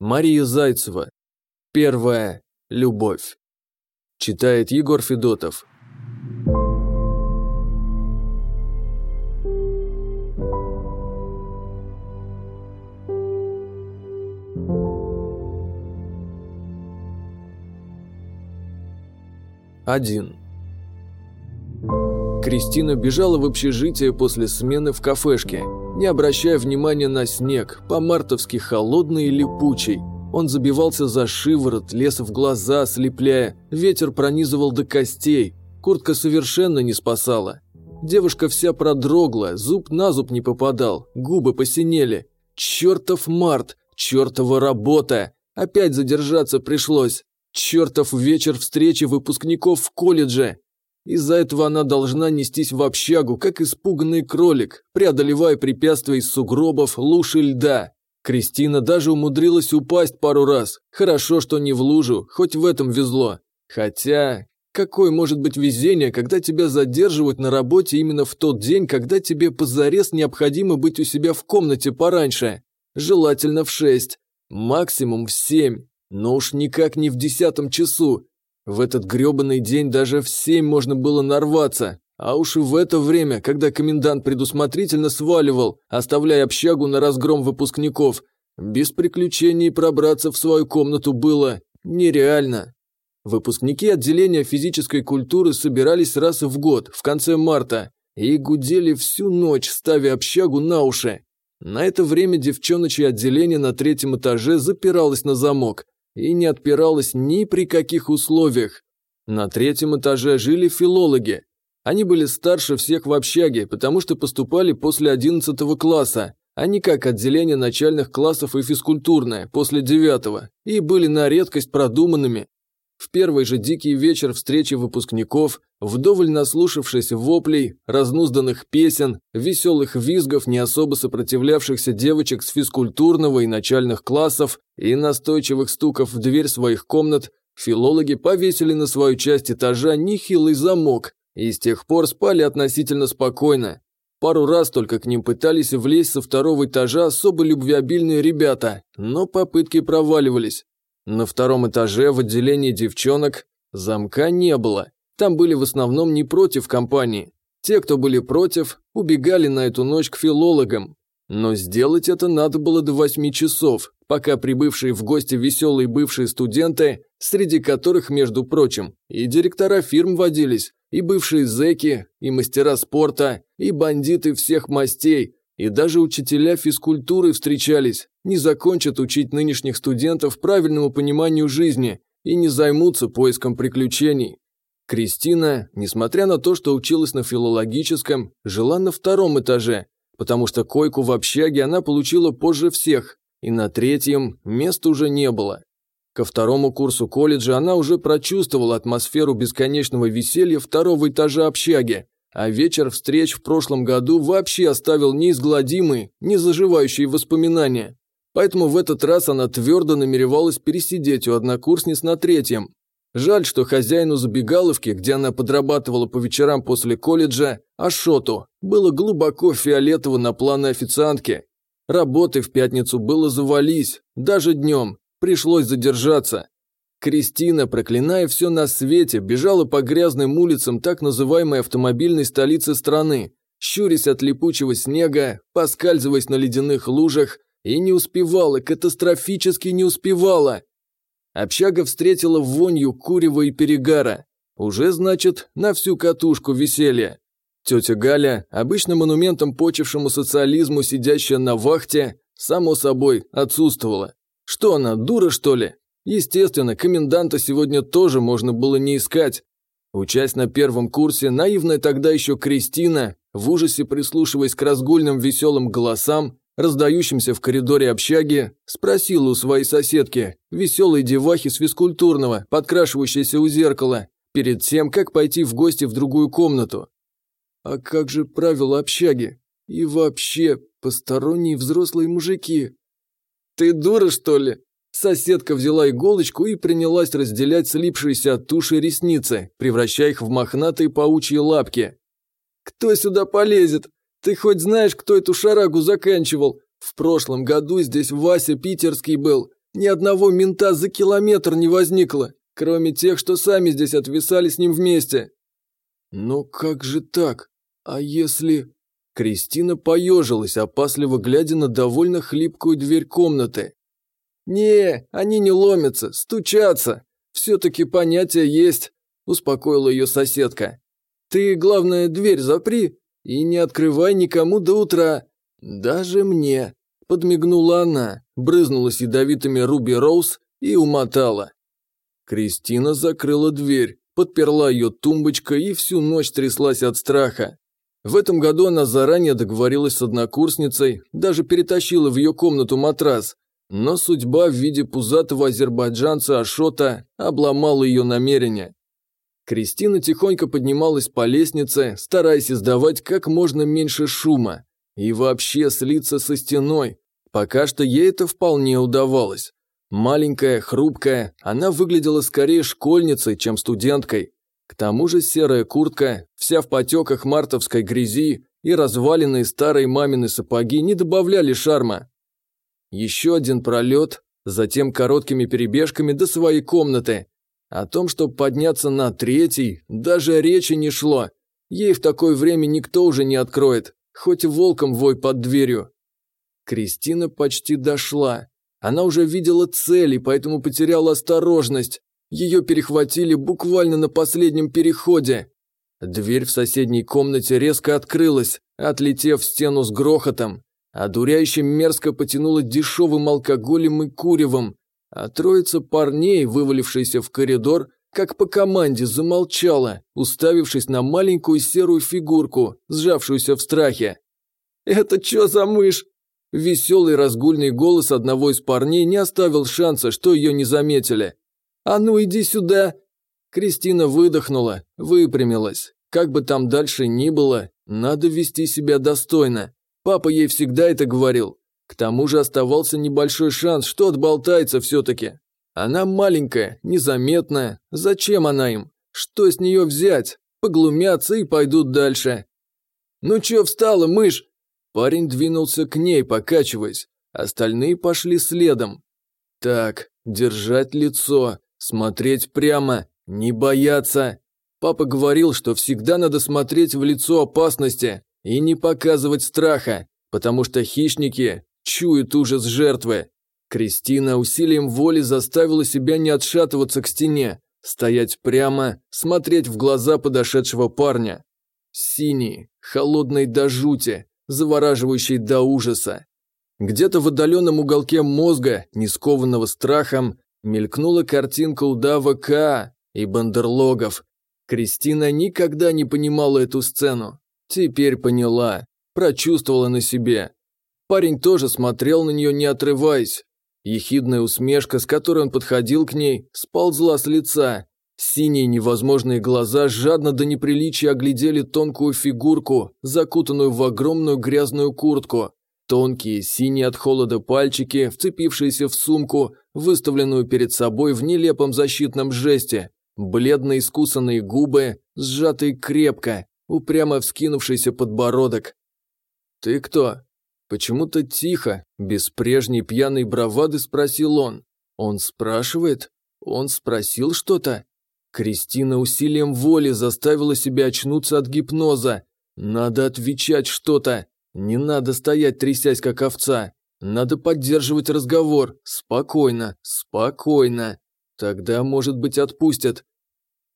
Мария Зайцева. Первая любовь. Читает Егор Федотов. Один. Кристина бежала в общежитие после смены в кафешке, не обращая внимания на снег, по-мартовски холодный и липучий. Он забивался за шиворот, лез в глаза, слепляя, ветер пронизывал до костей, куртка совершенно не спасала. Девушка вся продрогла, зуб на зуб не попадал, губы посинели. Чертов март, чертова работа, опять задержаться пришлось. Чертов вечер встречи выпускников в колледже. Из-за этого она должна нестись в общагу, как испуганный кролик, преодолевая препятствия из сугробов, луж и льда. Кристина даже умудрилась упасть пару раз. Хорошо, что не в лужу, хоть в этом везло. Хотя, какое может быть везение, когда тебя задерживают на работе именно в тот день, когда тебе позарез необходимо быть у себя в комнате пораньше? Желательно в шесть, максимум в семь, но уж никак не в десятом часу. В этот грёбаный день даже в семь можно было нарваться, а уж и в это время, когда комендант предусмотрительно сваливал, оставляя общагу на разгром выпускников, без приключений пробраться в свою комнату было нереально. Выпускники отделения физической культуры собирались раз в год, в конце марта, и гудели всю ночь, ставя общагу на уши. На это время девчоночье отделение на третьем этаже запиралось на замок, и не отпиралась ни при каких условиях. На третьем этаже жили филологи. Они были старше всех в общаге, потому что поступали после 11 класса, а не как отделение начальных классов и физкультурное, после 9 и были на редкость продуманными. В первый же дикий вечер встречи выпускников, вдоволь наслушавшись воплей, разнузданных песен, веселых визгов не особо сопротивлявшихся девочек с физкультурного и начальных классов и настойчивых стуков в дверь своих комнат, филологи повесили на свою часть этажа нехилый замок и с тех пор спали относительно спокойно. Пару раз только к ним пытались влезть со второго этажа особо любвеобильные ребята, но попытки проваливались. На втором этаже в отделении девчонок замка не было. Там были в основном не против компании. Те, кто были против, убегали на эту ночь к филологам. Но сделать это надо было до восьми часов, пока прибывшие в гости веселые бывшие студенты, среди которых, между прочим, и директора фирм водились, и бывшие зэки, и мастера спорта, и бандиты всех мастей, и даже учителя физкультуры встречались, не закончат учить нынешних студентов правильному пониманию жизни и не займутся поиском приключений. Кристина, несмотря на то, что училась на филологическом, жила на втором этаже, потому что койку в общаге она получила позже всех, и на третьем места уже не было. Ко второму курсу колледжа она уже прочувствовала атмосферу бесконечного веселья второго этажа общаги, а вечер встреч в прошлом году вообще оставил неизгладимые, незаживающие воспоминания. Поэтому в этот раз она твердо намеревалась пересидеть у однокурсниц на третьем. Жаль, что хозяину забегаловки, где она подрабатывала по вечерам после колледжа, Ашоту, было глубоко фиолетово на планы официантки. Работы в пятницу было завались, даже днем, пришлось задержаться. Кристина, проклиная все на свете, бежала по грязным улицам так называемой автомобильной столицы страны, щурясь от липучего снега, поскальзываясь на ледяных лужах, и не успевала, катастрофически не успевала. Общага встретила вонью курева и перегара. Уже, значит, на всю катушку веселья. Тетя Галя, обычно монументом почившему социализму, сидящая на вахте, само собой, отсутствовала. Что она, дура, что ли? Естественно, коменданта сегодня тоже можно было не искать. Учась на первом курсе, наивная тогда еще Кристина, в ужасе прислушиваясь к разгульным веселым голосам, раздающимся в коридоре общаги, спросила у своей соседки, веселой девахи с физкультурного, подкрашивающейся у зеркала, перед тем, как пойти в гости в другую комнату. «А как же правила общаги? И вообще, посторонние взрослые мужики?» «Ты дура, что ли?» Соседка взяла иголочку и принялась разделять слипшиеся от туши ресницы, превращая их в мохнатые паучьи лапки. «Кто сюда полезет? Ты хоть знаешь, кто эту шарагу заканчивал? В прошлом году здесь Вася Питерский был. Ни одного мента за километр не возникло, кроме тех, что сами здесь отвисали с ним вместе. Но как же так? А если... Кристина поежилась, опасливо глядя на довольно хлипкую дверь комнаты. «Не, они не ломятся, стучатся. Все-таки понятие есть», – успокоила ее соседка. «Ты, главное, дверь запри и не открывай никому до утра. Даже мне», – подмигнула она, брызнулась ядовитыми Руби Роуз и умотала. Кристина закрыла дверь, подперла ее тумбочкой и всю ночь тряслась от страха. В этом году она заранее договорилась с однокурсницей, даже перетащила в ее комнату матрас. Но судьба в виде пузатого азербайджанца Ашота обломала ее намерения. Кристина тихонько поднималась по лестнице, стараясь издавать как можно меньше шума. И вообще слиться со стеной. Пока что ей это вполне удавалось. Маленькая, хрупкая, она выглядела скорее школьницей, чем студенткой. К тому же серая куртка, вся в потеках мартовской грязи и разваленные старые мамины сапоги не добавляли шарма. Еще один пролет, затем короткими перебежками до своей комнаты. О том, чтобы подняться на третий, даже речи не шло. Ей в такое время никто уже не откроет, хоть и волком вой под дверью. Кристина почти дошла. Она уже видела цели, поэтому потеряла осторожность. Ее перехватили буквально на последнем переходе. Дверь в соседней комнате резко открылась, отлетев в стену с грохотом, а дуряюще мерзко потянуло дешевым алкоголем и куревом, а троица парней, вывалившаяся в коридор, как по команде замолчала, уставившись на маленькую серую фигурку, сжавшуюся в страхе. «Это что за мышь?» Веселый разгульный голос одного из парней не оставил шанса, что ее не заметили. «А ну иди сюда!» Кристина выдохнула, выпрямилась. Как бы там дальше ни было, надо вести себя достойно. Папа ей всегда это говорил. К тому же оставался небольшой шанс, что отболтается все-таки. Она маленькая, незаметная. Зачем она им? Что с нее взять? Поглумятся и пойдут дальше. «Ну чё встала, мышь?» Парень двинулся к ней, покачиваясь. Остальные пошли следом. «Так, держать лицо, Смотреть прямо, не бояться. Папа говорил, что всегда надо смотреть в лицо опасности и не показывать страха, потому что хищники чуют ужас жертвы. Кристина усилием воли заставила себя не отшатываться к стене, стоять прямо, смотреть в глаза подошедшего парня. Синие, холодные до жути, завораживающие до ужаса. Где-то в отдаленном уголке мозга, не скованного страхом, Мелькнула картинка удава К и бандерлогов. Кристина никогда не понимала эту сцену. Теперь поняла, прочувствовала на себе. Парень тоже смотрел на нее, не отрываясь. Ехидная усмешка, с которой он подходил к ней, сползла с лица. Синие невозможные глаза жадно до неприличия оглядели тонкую фигурку, закутанную в огромную грязную куртку. Тонкие, синие от холода пальчики, вцепившиеся в сумку, выставленную перед собой в нелепом защитном жесте, бледно искусанные губы, сжатые крепко, упрямо вскинувшийся подбородок. «Ты кто?» Почему-то тихо, без прежней пьяной бравады спросил он. Он спрашивает? Он спросил что-то? Кристина усилием воли заставила себя очнуться от гипноза. Надо отвечать что-то. Не надо стоять, трясясь, как овца. Надо поддерживать разговор. Спокойно, спокойно. Тогда, может быть, отпустят.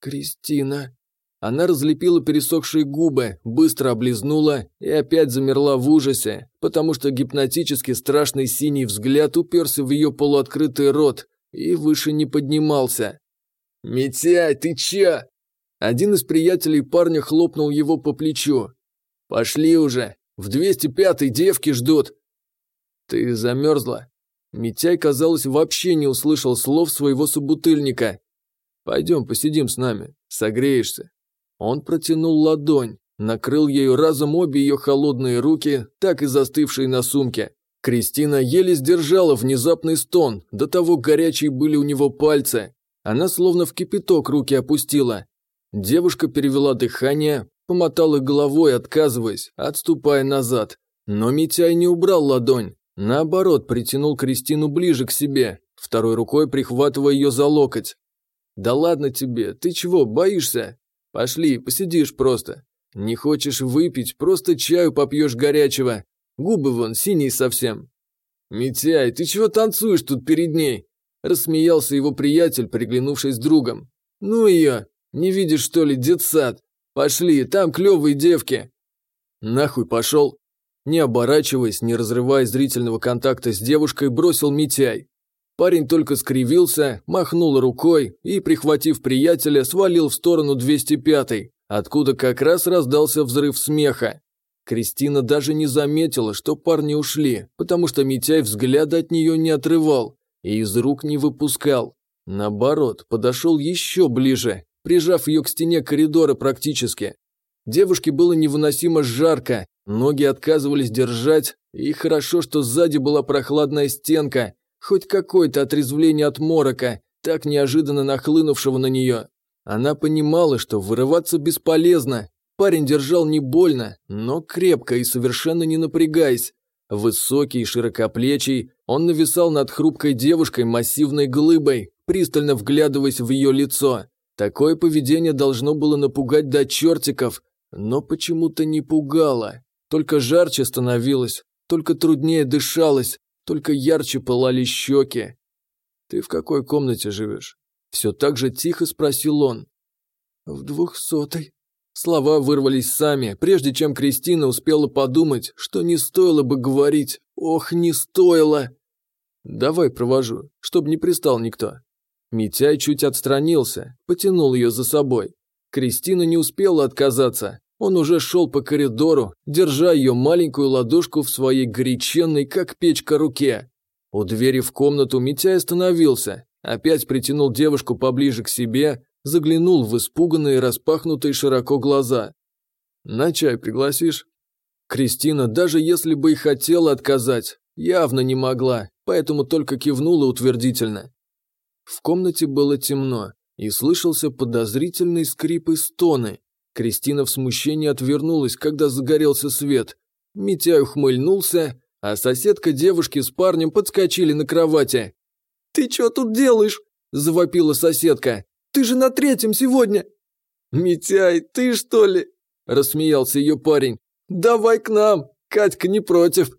Кристина. Она разлепила пересохшие губы, быстро облизнула и опять замерла в ужасе, потому что гипнотически страшный синий взгляд уперся в ее полуоткрытый рот и выше не поднимался. «Митяй, ты че?» Один из приятелей парня хлопнул его по плечу. «Пошли уже, в 205-й девки ждут!» «Ты замерзла?» Митяй, казалось, вообще не услышал слов своего собутыльника. «Пойдем посидим с нами, согреешься». Он протянул ладонь, накрыл ею разом обе ее холодные руки, так и застывшие на сумке. Кристина еле сдержала внезапный стон, до того горячие были у него пальцы. Она словно в кипяток руки опустила. Девушка перевела дыхание, помотала головой, отказываясь, отступая назад. Но Митяй не убрал ладонь, наоборот, притянул Кристину ближе к себе, второй рукой прихватывая ее за локоть. «Да ладно тебе, ты чего, боишься? Пошли, посидишь просто. Не хочешь выпить, просто чаю попьешь горячего. Губы вон синие совсем». «Митяй, ты чего танцуешь тут перед ней?» Рассмеялся его приятель, приглянувшись другом. «Ну ее, не видишь что ли, детсад? Пошли, там клевые девки». «Нахуй пошел?» Не оборачиваясь, не разрывая зрительного контакта с девушкой, бросил Митяй. Парень только скривился, махнул рукой и, прихватив приятеля, свалил в сторону 205-й, откуда как раз раздался взрыв смеха. Кристина даже не заметила, что парни ушли, потому что Митяй взгляда от нее не отрывал и из рук не выпускал. Наоборот, подошел еще ближе, прижав ее к стене коридора практически. Девушке было невыносимо жарко, ноги отказывались держать, и хорошо, что сзади была прохладная стенка, хоть какое-то отрезвление от морока, так неожиданно нахлынувшего на нее. Она понимала, что вырываться бесполезно. Парень держал не больно, но крепко и совершенно не напрягаясь. Высокий, широкоплечий, он нависал над хрупкой девушкой массивной глыбой, пристально вглядываясь в ее лицо. Такое поведение должно было напугать до чертиков, но почему-то не пугало. Только жарче становилось, только труднее дышалось, только ярче пылали щеки. «Ты в какой комнате живешь?» Все так же тихо спросил он. «В двухсотой». Слова вырвались сами, прежде чем Кристина успела подумать, что не стоило бы говорить «Ох, не стоило!» «Давай провожу, чтобы не пристал никто». Митяй чуть отстранился, потянул ее за собой. Кристина не успела отказаться. Он уже шел по коридору, держа ее маленькую ладошку в своей горяченной, как печка, руке. У двери в комнату Митяй остановился, опять притянул девушку поближе к себе, заглянул в испуганные, распахнутые широко глаза. «На чай пригласишь?» Кристина, даже если бы и хотела отказать, явно не могла, поэтому только кивнула утвердительно. В комнате было темно и слышался подозрительный скрип и стоны. Кристина в смущении отвернулась, когда загорелся свет. Митяй ухмыльнулся, а соседка девушки с парнем подскочили на кровати. «Ты что тут делаешь?» – завопила соседка. «Ты же на третьем сегодня!» «Митяй, ты что ли?» – рассмеялся ее парень. «Давай к нам, Катька не против».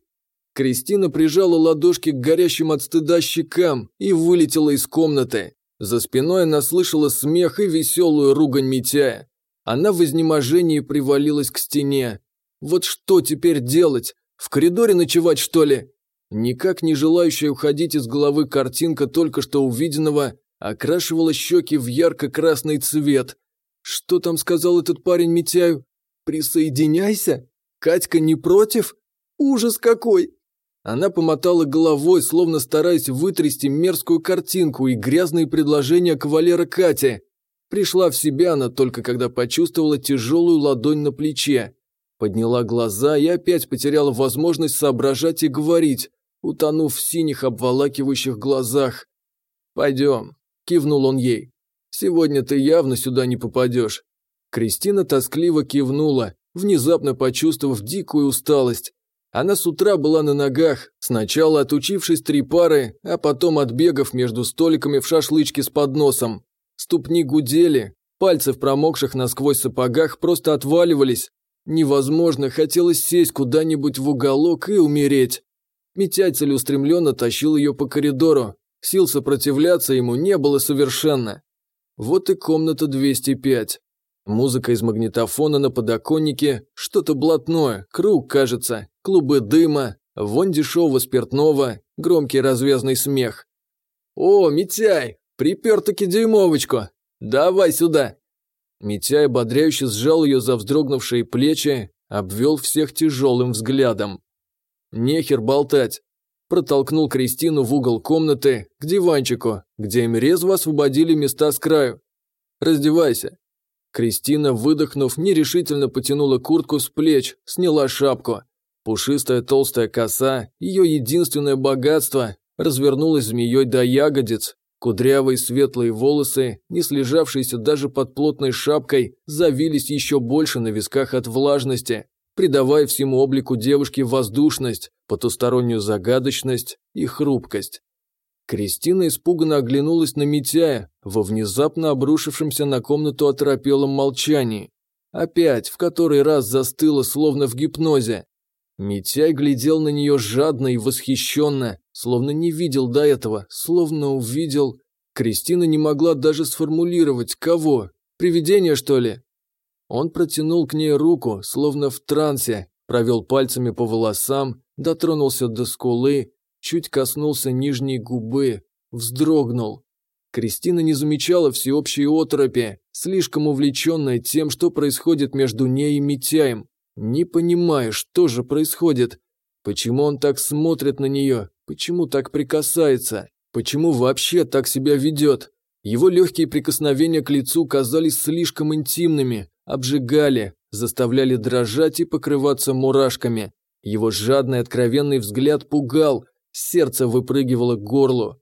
Кристина прижала ладошки к горящим от стыда щекам и вылетела из комнаты. За спиной она слышала смех и веселую ругань Митяя. Она в изнеможении привалилась к стене. Вот что теперь делать? В коридоре ночевать, что ли? Никак не желающая уходить из головы картинка только что увиденного окрашивала щеки в ярко-красный цвет. Что там сказал этот парень Митяю? «Присоединяйся? Катька не против? Ужас какой!» Она помотала головой, словно стараясь вытрясти мерзкую картинку и грязные предложения кавалера Кати. Пришла в себя она только когда почувствовала тяжелую ладонь на плече. Подняла глаза и опять потеряла возможность соображать и говорить, утонув в синих обволакивающих глазах. «Пойдем», – кивнул он ей. «Сегодня ты явно сюда не попадешь». Кристина тоскливо кивнула, внезапно почувствовав дикую усталость. Она с утра была на ногах, сначала отучившись три пары, а потом отбегав между столиками в шашлычке с подносом. Ступни гудели, пальцы в промокших насквозь сапогах просто отваливались. Невозможно, хотелось сесть куда-нибудь в уголок и умереть. Митяй целеустремленно тащил ее по коридору. Сил сопротивляться ему не было совершенно. Вот и комната 205. Музыка из магнитофона на подоконнике, что-то блатное, круг, кажется, клубы дыма, вонь дешевого спиртного, громкий развязный смех. «О, Митяй, припер-таки дюймовочку! Давай сюда!» Митяй ободряюще сжал ее за вздрогнувшие плечи, обвел всех тяжелым взглядом. «Нехер болтать!» Протолкнул Кристину в угол комнаты, к диванчику, где им резво освободили места с краю. «Раздевайся!» Кристина, выдохнув, нерешительно потянула куртку с плеч, сняла шапку. Пушистая толстая коса, ее единственное богатство, развернулась змеей до ягодиц. Кудрявые светлые волосы, не слежавшиеся даже под плотной шапкой, завились еще больше на висках от влажности, придавая всему облику девушки воздушность, потустороннюю загадочность и хрупкость. Кристина испуганно оглянулась на Митяя во внезапно обрушившемся на комнату оторопелом молчании. Опять в который раз застыла, словно в гипнозе. Митяй глядел на нее жадно и восхищенно, словно не видел до этого, словно увидел. Кристина не могла даже сформулировать, кого. Привидение, что ли? Он протянул к ней руку, словно в трансе, провел пальцами по волосам, дотронулся до скулы, чуть коснулся нижней губы, вздрогнул. Кристина не замечала всеобщей оторопи, слишком увлеченная тем, что происходит между ней и Митяем. Не понимая, что же происходит. Почему он так смотрит на нее? Почему так прикасается? Почему вообще так себя ведет? Его легкие прикосновения к лицу казались слишком интимными, обжигали, заставляли дрожать и покрываться мурашками. Его жадный откровенный взгляд пугал, сердце выпрыгивало к горлу.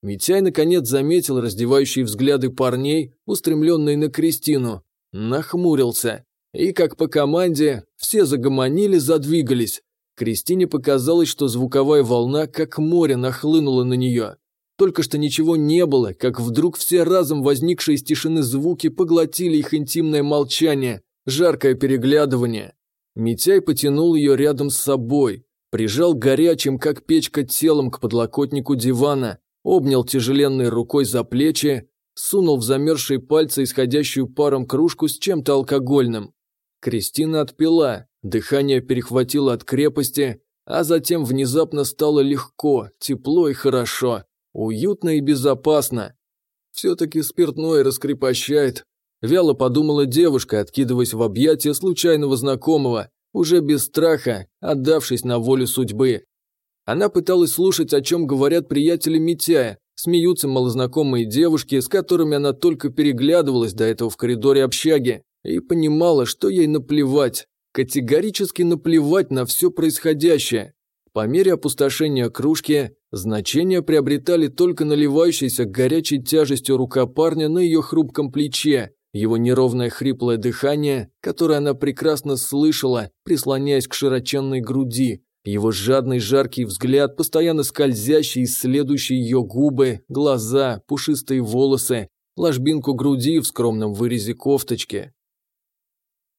Митяй наконец заметил раздевающие взгляды парней, устремленные на Кристину. Нахмурился. И, как по команде, все загомонили, задвигались. Кристине показалось, что звуковая волна, как море, нахлынула на нее. Только что ничего не было, как вдруг все разом возникшие из тишины звуки поглотили их интимное молчание, жаркое переглядывание. Митяй потянул ее рядом с собой, прижал горячим, как печка, телом к подлокотнику дивана, обнял тяжеленной рукой за плечи, сунул в замерзшие пальцы исходящую паром кружку с чем-то алкогольным. Кристина отпила, дыхание перехватило от крепости, а затем внезапно стало легко, тепло и хорошо, уютно и безопасно. Все-таки спиртное раскрепощает. Вяло подумала девушка, откидываясь в объятия случайного знакомого, уже без страха, отдавшись на волю судьбы. Она пыталась слушать, о чем говорят приятели Митяя, смеются малознакомые девушки, с которыми она только переглядывалась до этого в коридоре общаги, и понимала, что ей наплевать, категорически наплевать на все происходящее. По мере опустошения кружки, значения приобретали только наливающаяся горячей тяжестью рука парня на ее хрупком плече, его неровное хриплое дыхание, которое она прекрасно слышала, прислоняясь к широченной груди, его жадный жаркий взгляд, постоянно скользящий, исследующий ее губы, глаза, пушистые волосы, ложбинку груди в скромном вырезе кофточки.